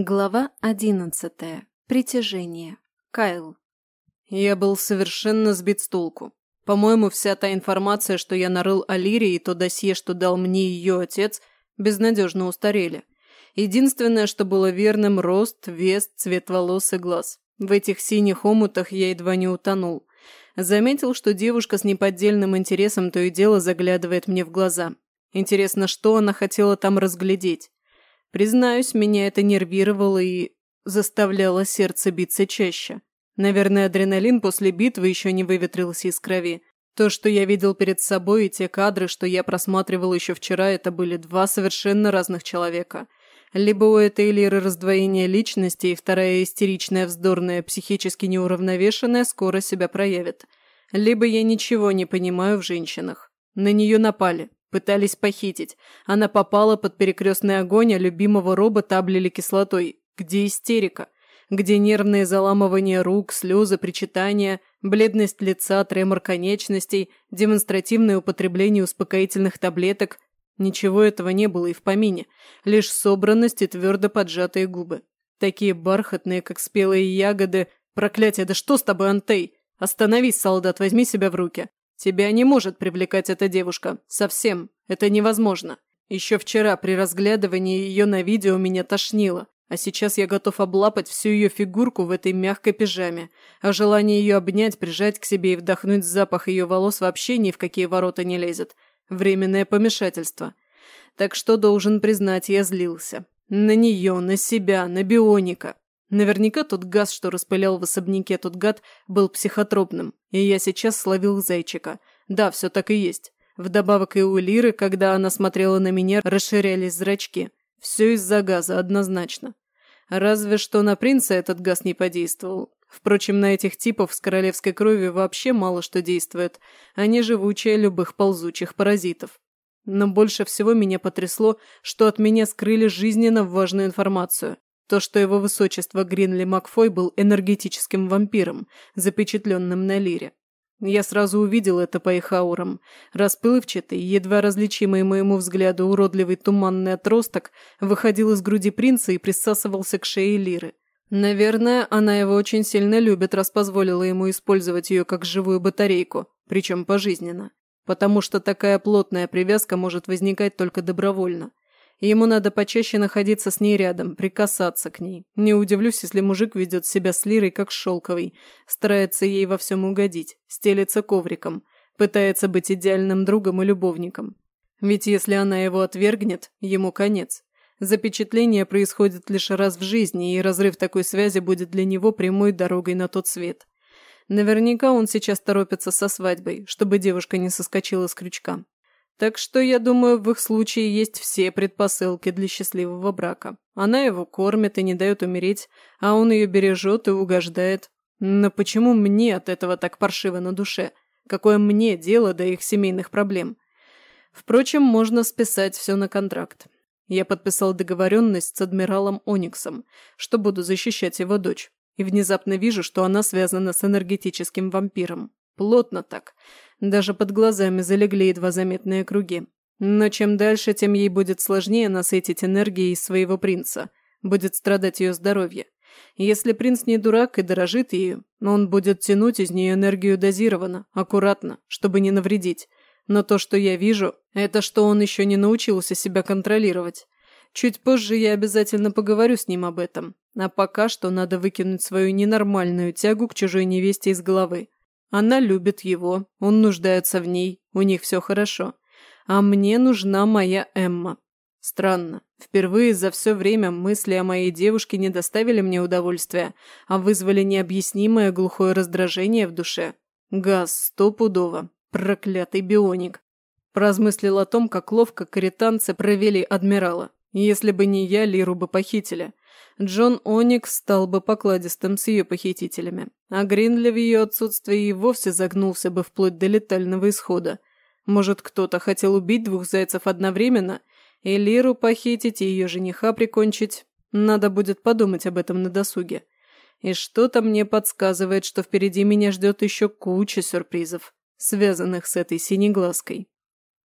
Глава одиннадцатая. Притяжение. Кайл. Я был совершенно сбит с толку. По-моему, вся та информация, что я нарыл о Лире и то досье, что дал мне ее отец, безнадежно устарели. Единственное, что было верным – рост, вес, цвет волос и глаз. В этих синих омутах я едва не утонул. Заметил, что девушка с неподдельным интересом то и дело заглядывает мне в глаза. Интересно, что она хотела там разглядеть. Признаюсь, меня это нервировало и заставляло сердце биться чаще. Наверное, адреналин после битвы еще не выветрился из крови. То, что я видел перед собой, и те кадры, что я просматривал еще вчера, это были два совершенно разных человека. Либо у этой Лиры раздвоение личности, и вторая истеричная, вздорная, психически неуравновешенная скоро себя проявит. Либо я ничего не понимаю в женщинах. На нее напали, Пытались похитить. Она попала под перекрестный огонь, а любимого робота облили кислотой. Где истерика? Где нервные заламывания рук, слезы, причитания, бледность лица, тремор конечностей, демонстративное употребление успокоительных таблеток? Ничего этого не было и в помине. Лишь собранность и твердо поджатые губы. Такие бархатные, как спелые ягоды. Проклятие, да что с тобой, Антей? Остановись, солдат, возьми себя в руки. Тебя не может привлекать эта девушка. Совсем. Это невозможно. Еще вчера при разглядывании ее на видео меня тошнило, а сейчас я готов облапать всю ее фигурку в этой мягкой пижаме, а желание ее обнять, прижать к себе и вдохнуть запах ее волос вообще ни в какие ворота не лезет. Временное помешательство. Так что, должен признать, я злился. На нее, на себя, на бионика. Наверняка тот газ, что распылял в особняке тот гад, был психотропным, и я сейчас словил зайчика. Да, все так и есть. Вдобавок и у Лиры, когда она смотрела на меня, расширялись зрачки. Все из-за газа, однозначно. Разве что на принца этот газ не подействовал. Впрочем, на этих типов с королевской кровью вообще мало что действует. Они живучие любых ползучих паразитов. Но больше всего меня потрясло, что от меня скрыли жизненно важную информацию. То, что его высочество Гринли Макфой был энергетическим вампиром, запечатленным на лире. Я сразу увидел это по их аурам. Расплывчатый, едва различимый моему взгляду уродливый туманный отросток выходил из груди принца и присасывался к шее лиры. Наверное, она его очень сильно любит, раз позволила ему использовать ее как живую батарейку, причем пожизненно. Потому что такая плотная привязка может возникать только добровольно. Ему надо почаще находиться с ней рядом, прикасаться к ней. Не удивлюсь, если мужик ведет себя с Лирой как шелковый, старается ей во всем угодить, стелится ковриком, пытается быть идеальным другом и любовником. Ведь если она его отвергнет, ему конец. Запечатление происходит лишь раз в жизни, и разрыв такой связи будет для него прямой дорогой на тот свет. Наверняка он сейчас торопится со свадьбой, чтобы девушка не соскочила с крючка. Так что, я думаю, в их случае есть все предпосылки для счастливого брака. Она его кормит и не дает умереть, а он ее бережет и угождает. Но почему мне от этого так паршиво на душе? Какое мне дело до их семейных проблем? Впрочем, можно списать все на контракт. Я подписал договоренность с адмиралом Ониксом, что буду защищать его дочь. И внезапно вижу, что она связана с энергетическим вампиром. Плотно так. Даже под глазами залегли едва заметные круги. Но чем дальше, тем ей будет сложнее насытить энергией своего принца. Будет страдать ее здоровье. Если принц не дурак и дорожит ею, он будет тянуть из нее энергию дозированно, аккуратно, чтобы не навредить. Но то, что я вижу, это что он еще не научился себя контролировать. Чуть позже я обязательно поговорю с ним об этом. А пока что надо выкинуть свою ненормальную тягу к чужой невесте из головы. Она любит его, он нуждается в ней, у них все хорошо. А мне нужна моя Эмма. Странно. Впервые за все время мысли о моей девушке не доставили мне удовольствия, а вызвали необъяснимое глухое раздражение в душе. Газ стопудово. Проклятый бионик. Поразмыслил о том, как ловко каританцы провели адмирала. Если бы не я, Лиру бы похитили. Джон Оникс стал бы покладистым с ее похитителями, а Гринли в ее отсутствии и вовсе загнулся бы вплоть до летального исхода. Может, кто-то хотел убить двух зайцев одновременно и Лиру похитить и ее жениха прикончить? Надо будет подумать об этом на досуге. И что-то мне подсказывает, что впереди меня ждет еще куча сюрпризов, связанных с этой синеглазкой.